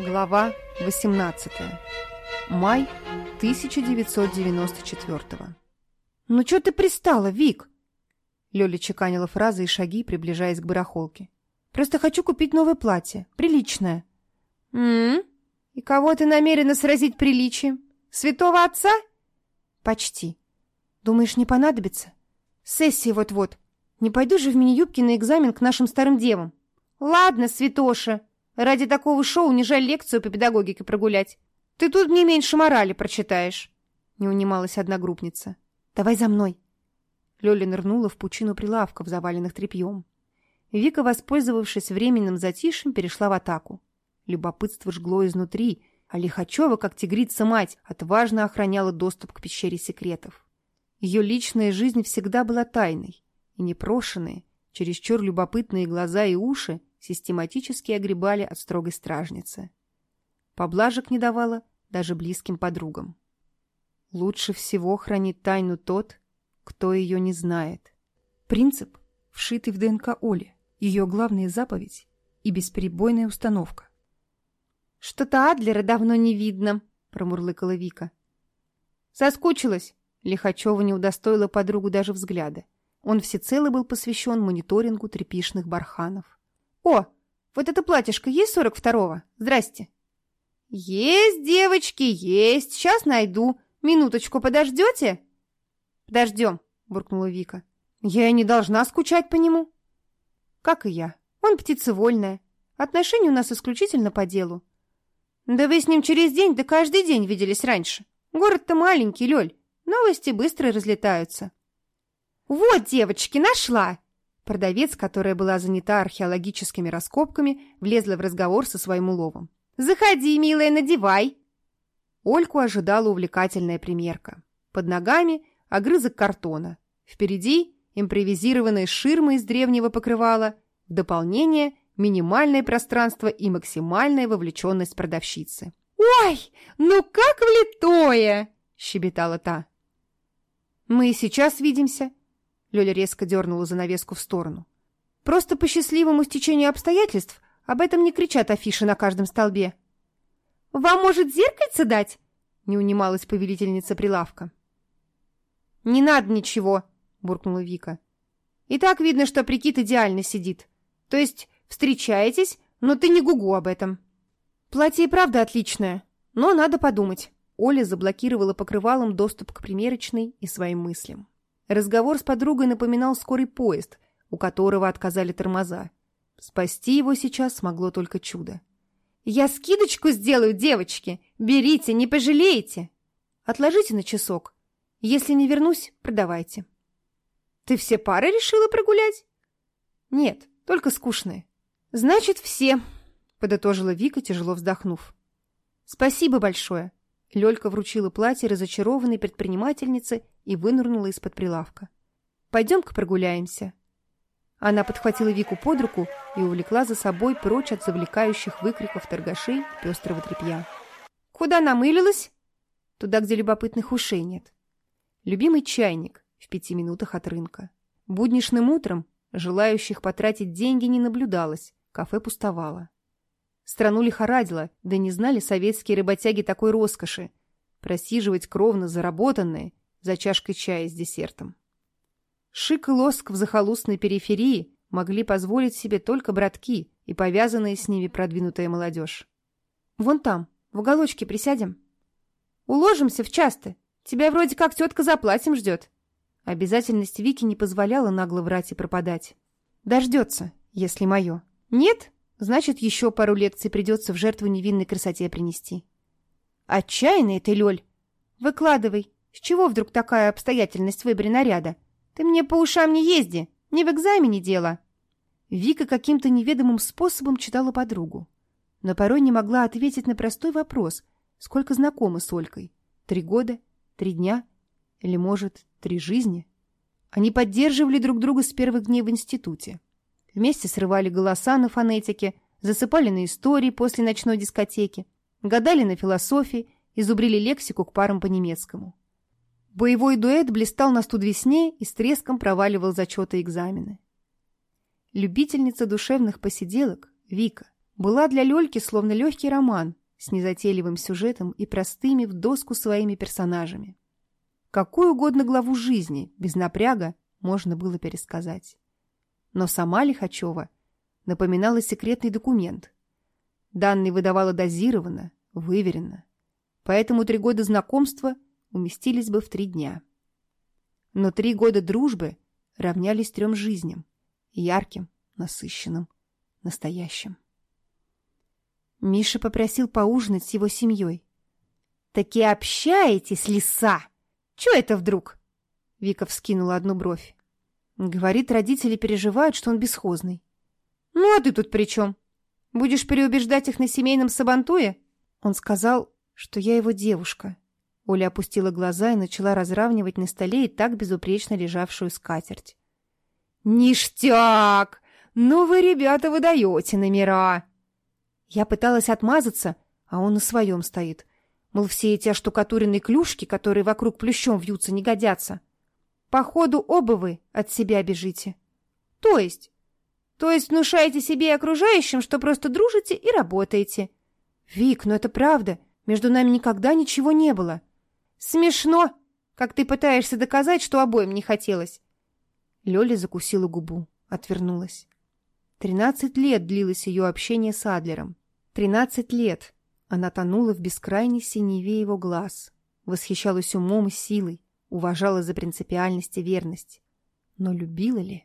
Глава 18. Май 1994. «Ну что ты пристала, Вик?» Лёля чеканила фразы и шаги, приближаясь к барахолке. «Просто хочу купить новое платье. Приличное». «М, -м. И кого ты намерена сразить приличием? Святого отца?» «Почти. Думаешь, не понадобится?» Сессии вот-вот. Не пойду же в мини-юбке на экзамен к нашим старым девам». «Ладно, святоша», Ради такого шоу не жаль лекцию по педагогике прогулять. Ты тут не меньше морали прочитаешь. Не унималась одногруппница. Давай за мной. Лёля нырнула в пучину прилавков, заваленных тряпьем. Вика, воспользовавшись временным затишьем, перешла в атаку. Любопытство жгло изнутри, а Лихачева, как тигрица-мать, отважно охраняла доступ к пещере секретов. Ее личная жизнь всегда была тайной, и непрошенные, чересчур любопытные глаза и уши систематически огребали от строгой стражницы. Поблажек не давала даже близким подругам. Лучше всего хранит тайну тот, кто ее не знает. Принцип, вшитый в ДНК Оли, ее главная заповедь и бесперебойная установка. «Что-то Адлера давно не видно», — промурлыкала Вика. «Соскучилась!» — Лихачева не удостоила подругу даже взгляда. Он всецело был посвящен мониторингу трепишных барханов. «О, вот эта платьишко есть сорок второго? Здрасте!» «Есть, девочки, есть! Сейчас найду! Минуточку подождете?» «Подождем!» — буркнула Вика. «Я и не должна скучать по нему!» «Как и я. Он птицевольная. Отношения у нас исключительно по делу. Да вы с ним через день, да каждый день виделись раньше. Город-то маленький, Лёль. Новости быстро разлетаются. «Вот, девочки, нашла!» Продавец, которая была занята археологическими раскопками, влезла в разговор со своим уловом. «Заходи, милая, надевай!» Ольку ожидала увлекательная примерка. Под ногами огрызок картона. Впереди импровизированная ширма из древнего покрывала. В дополнение минимальное пространство и максимальная вовлеченность продавщицы. «Ой, ну как влитое!» – щебетала та. «Мы сейчас видимся», Лёля резко дернула занавеску в сторону. «Просто по счастливому стечению обстоятельств об этом не кричат афиши на каждом столбе». «Вам, может, зеркальце дать?» — не унималась повелительница прилавка. «Не надо ничего», — буркнула Вика. «И так видно, что прикид идеально сидит. То есть встречаетесь, но ты не гугу об этом». «Платье и правда отличное, но надо подумать». Оля заблокировала покрывалом доступ к примерочной и своим мыслям. Разговор с подругой напоминал скорый поезд, у которого отказали тормоза. Спасти его сейчас смогло только чудо. «Я скидочку сделаю, девочки! Берите, не пожалеете!» «Отложите на часок. Если не вернусь, продавайте». «Ты все пары решила прогулять?» «Нет, только скучные». «Значит, все», — подытожила Вика, тяжело вздохнув. «Спасибо большое. Лёлька вручила платье разочарованной предпринимательнице и вынырнула из-под прилавка. «Пойдём-ка прогуляемся». Она подхватила Вику под руку и увлекла за собой прочь от завлекающих выкриков торгашей и пёстрого тряпья. «Куда намылилась?» «Туда, где любопытных ушей нет». Любимый чайник в пяти минутах от рынка. Буднишным утром желающих потратить деньги не наблюдалось, кафе пустовало. Страну лихорадило, да не знали советские работяги такой роскоши. Просиживать кровно заработанные за чашкой чая с десертом. Шик и лоск в захолустной периферии могли позволить себе только братки и повязанные с ними продвинутая молодежь. «Вон там, в уголочке присядем». «Уложимся в часто. Тебя вроде как тетка за платьем ждет». Обязательность Вики не позволяла нагло врать и пропадать. «Дождется, если мое». «Нет? Значит, еще пару лекций придется в жертву невинной красоте принести. Отчаянная ты, Лёль! Выкладывай. С чего вдруг такая обстоятельность в выборе наряда? Ты мне по ушам не езди, не в экзамене дело. Вика каким-то неведомым способом читала подругу. Но порой не могла ответить на простой вопрос. Сколько знакомы с Олькой? Три года? Три дня? Или, может, три жизни? Они поддерживали друг друга с первых дней в институте. Вместе срывали голоса на фонетике, засыпали на истории после ночной дискотеки, гадали на философии, изубрили лексику к парам по-немецкому. Боевой дуэт блистал на студвесне и с треском проваливал зачеты и экзамены. Любительница душевных посиделок, Вика, была для Лёльки словно легкий роман с незатейливым сюжетом и простыми в доску своими персонажами. Какую угодно главу жизни, без напряга, можно было пересказать но сама Лихачева напоминала секретный документ. Данные выдавала дозированно, выверенно. Поэтому три года знакомства уместились бы в три дня. Но три года дружбы равнялись трем жизням. Ярким, насыщенным, настоящим. Миша попросил поужинать с его семьей. «Таки общаетесь, лиса! Чё это вдруг?» Вика вскинула одну бровь. Говорит, родители переживают, что он бесхозный. «Ну а ты тут при чем? Будешь переубеждать их на семейном сабантуе?» Он сказал, что я его девушка. Оля опустила глаза и начала разравнивать на столе и так безупречно лежавшую скатерть. «Ништяк! Ну вы, ребята, вы даете номера!» Я пыталась отмазаться, а он на своем стоит. Мол, все эти оштукатуренные клюшки, которые вокруг плющом вьются, не годятся. Походу, оба вы от себя бежите. То есть? То есть внушаете себе и окружающим, что просто дружите и работаете. Вик, ну это правда. Между нами никогда ничего не было. Смешно, как ты пытаешься доказать, что обоим не хотелось. Лёля закусила губу, отвернулась. Тринадцать лет длилось ее общение с Адлером. Тринадцать лет. Она тонула в бескрайней синеве его глаз. Восхищалась умом и силой уважала за принципиальность и верность, но любила ли?